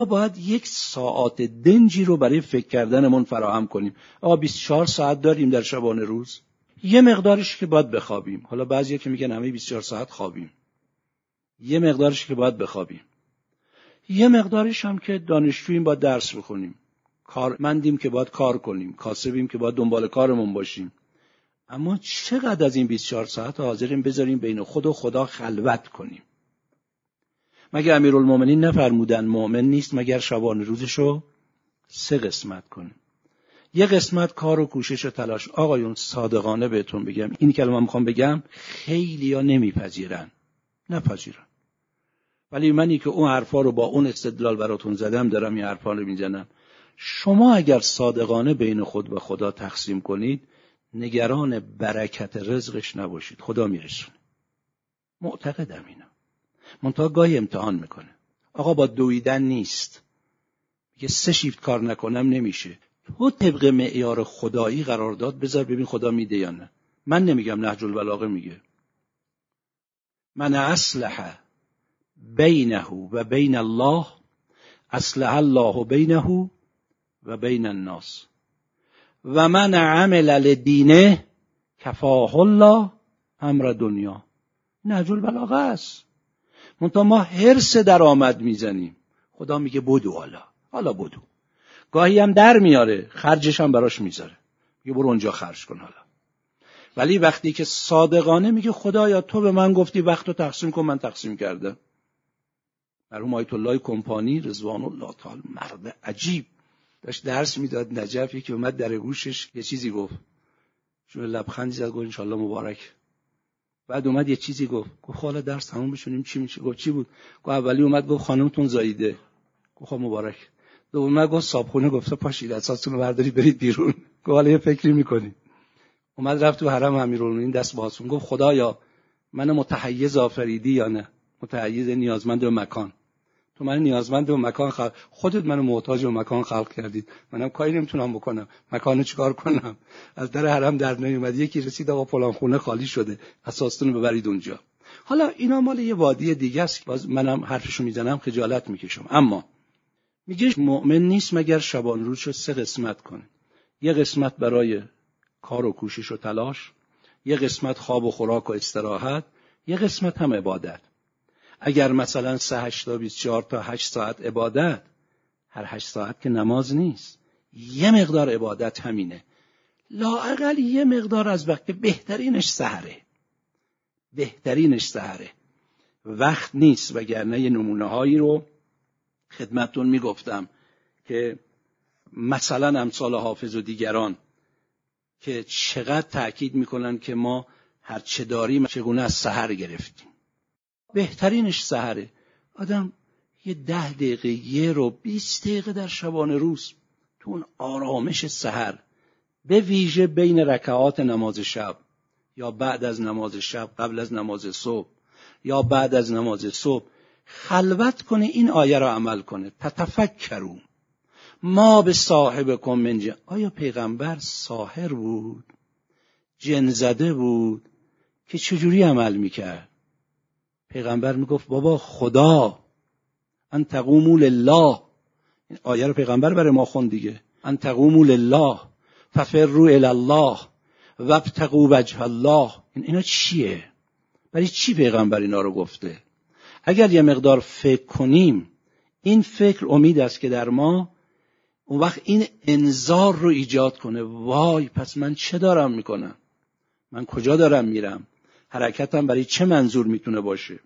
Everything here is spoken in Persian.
ما باید یک ساعت دنجی رو برای فکر کردنمون فراهم کنیم. آقا 24 ساعت داریم در شبانه روز. یه مقدارش که باید بخوابیم. حالا بعضیا که میگن همه 24 ساعت خوابیم. یه مقدارش که باید بخوابیم. یه مقدارش هم که دانشجوییم باید درس بخونیم. کارمندیم که باید کار کنیم. کاسبیم که باید دنبال کارمون باشیم. اما چقدر از این 24 ساعت حاضریم بذاریم بین خود و خدا خلوت کنیم؟ مگر امیرالمومنین نفرمودن مؤمن نیست مگر شبان روزشو؟ سه قسمت کنه یه قسمت کار و کوشش و تلاش. آقایون صادقانه بهتون بگم. این کلمه می‌خوام بگم خیلی ها نمیپذیرن. نپذیرن. ولی منی که اون حرفا رو با اون استدلال براتون زدم دارم این حرفا رو می‌زنم. شما اگر صادقانه بین خود و خدا تقسیم کنید نگران برکت رزقش نباشید. خدا میرسونه. معتقدم اینا منتها گاهی امتحان می‌کنه. آقا با دویدن نیست. میگه سه شیفت کار نکنم نمیشه. تو طبق معیار خدایی قرار داد بذار ببین خدا میده یا نه. من نمیگم نهج البلاغه میگه. من اصلح بینه و بین الله اصلح الله بینه و بین الناس. و من عمل لدینه کفاه الله امر دنیا. نهج البلاغه است. منتها ما حرس درآمد می‌زنیم. خدا میگه بدو حالا. حالا بدو. گاهی هم در میاره خرجش هم براش می‌ذاره. میگه برو اونجا خرج کن حالا. ولی وقتی که صادقانه میگه خدایا تو به من گفتی وقت رو تقسیم کن من تقسیم کردم. مرحوم آیت الله کمپانی رضوان الله تعالی مرد عجیب. داشت درس می‌داد نجف که اومد در گوشش یه چیزی گفت. شما لبخندی زد گفت انشالله مبارک. بعد اومد یه چیزی گفت. گفت حالا درس تموم بشونیم. چی میشه؟ گفت چی بود؟ گفت اولی اومد گفت خانمتون زاییده. گفت خب مبارک. دوم گفت صابخونه. گفت پاشید اساستون برداری برید بیرون. گفت حالا یه فکری می‌کنی. اومد رفت تو حرم امیرالمومنین دست بازون گفت خدایا من متحیز آفریدی یا نه؟ متحیز نیازمند به مکان. تو من نیازمند به مکان خلق خودت منو محتاج به مکان خلق کردید. منم کاری نمی‌تونم بکنم. مکانو چیکار کنم؟ از در حرم در نمیومد یکی رسید آقا فلان خونه خالی شده. اساستون ببرید اونجا. حالا اینا مال یه وادی دیگه است. باز منم حرفشو می‌زنم خجالت می‌کشم. اما میگه مؤمن نیست مگر شبان روز رو سه قسمت کنه. یه قسمت برای کار و کوشش و تلاش یه قسمت خواب و خوراک و استراحت یه قسمت هم عبادت. اگر مثلا سه هشت تا بیست چهار تا هشت ساعت عبادت هر هشت ساعت که نماز نیست. یه مقدار عبادت همینه. لاقل یه مقدار از وقت بهترینش سهره بهترینش سهره وقت نیست وگرنه یه نمونه هایی رو خدمتتون می‌گفتم که مثلا امثال حافظ و دیگران که چقدر تاکید می‌کنن که ما هر چه داریم چگونه از سحر گرفتیم. بهترینش سهره. آدم یه ده دقیقه یه رو بیست دقیقه در شبانه روز تو اون آرامش سحر. به ویژه بین رکعات نماز شب یا بعد از نماز شب قبل از نماز صبح یا بعد از نماز صبح خلوت کنه این آیه را عمل کنه. تتفکرون ما به صاحب کن من آیا پیغمبر ساحر بود؟ جن زده بود؟ که چجوری عمل می‌کرد؟ پیغمبر می‌گفت بابا خدا ان تقوموا لله. این آیه رو پیغمبر برای ما خوند دیگه. ان تقوموا لله ففروا الی الله وابتغوا وجه الله. این اینا چیه؟ برای چی پیغمبر اینا رو گفته؟ اگر یه مقدار فکر کنیم این فکر امید است که در ما اون وقت این انذار رو ایجاد کنه. وای پس من چه دارم می‌کنم؟ من کجا دارم میرم؟ حرکتم برای چه منظور می‌تونه باشه؟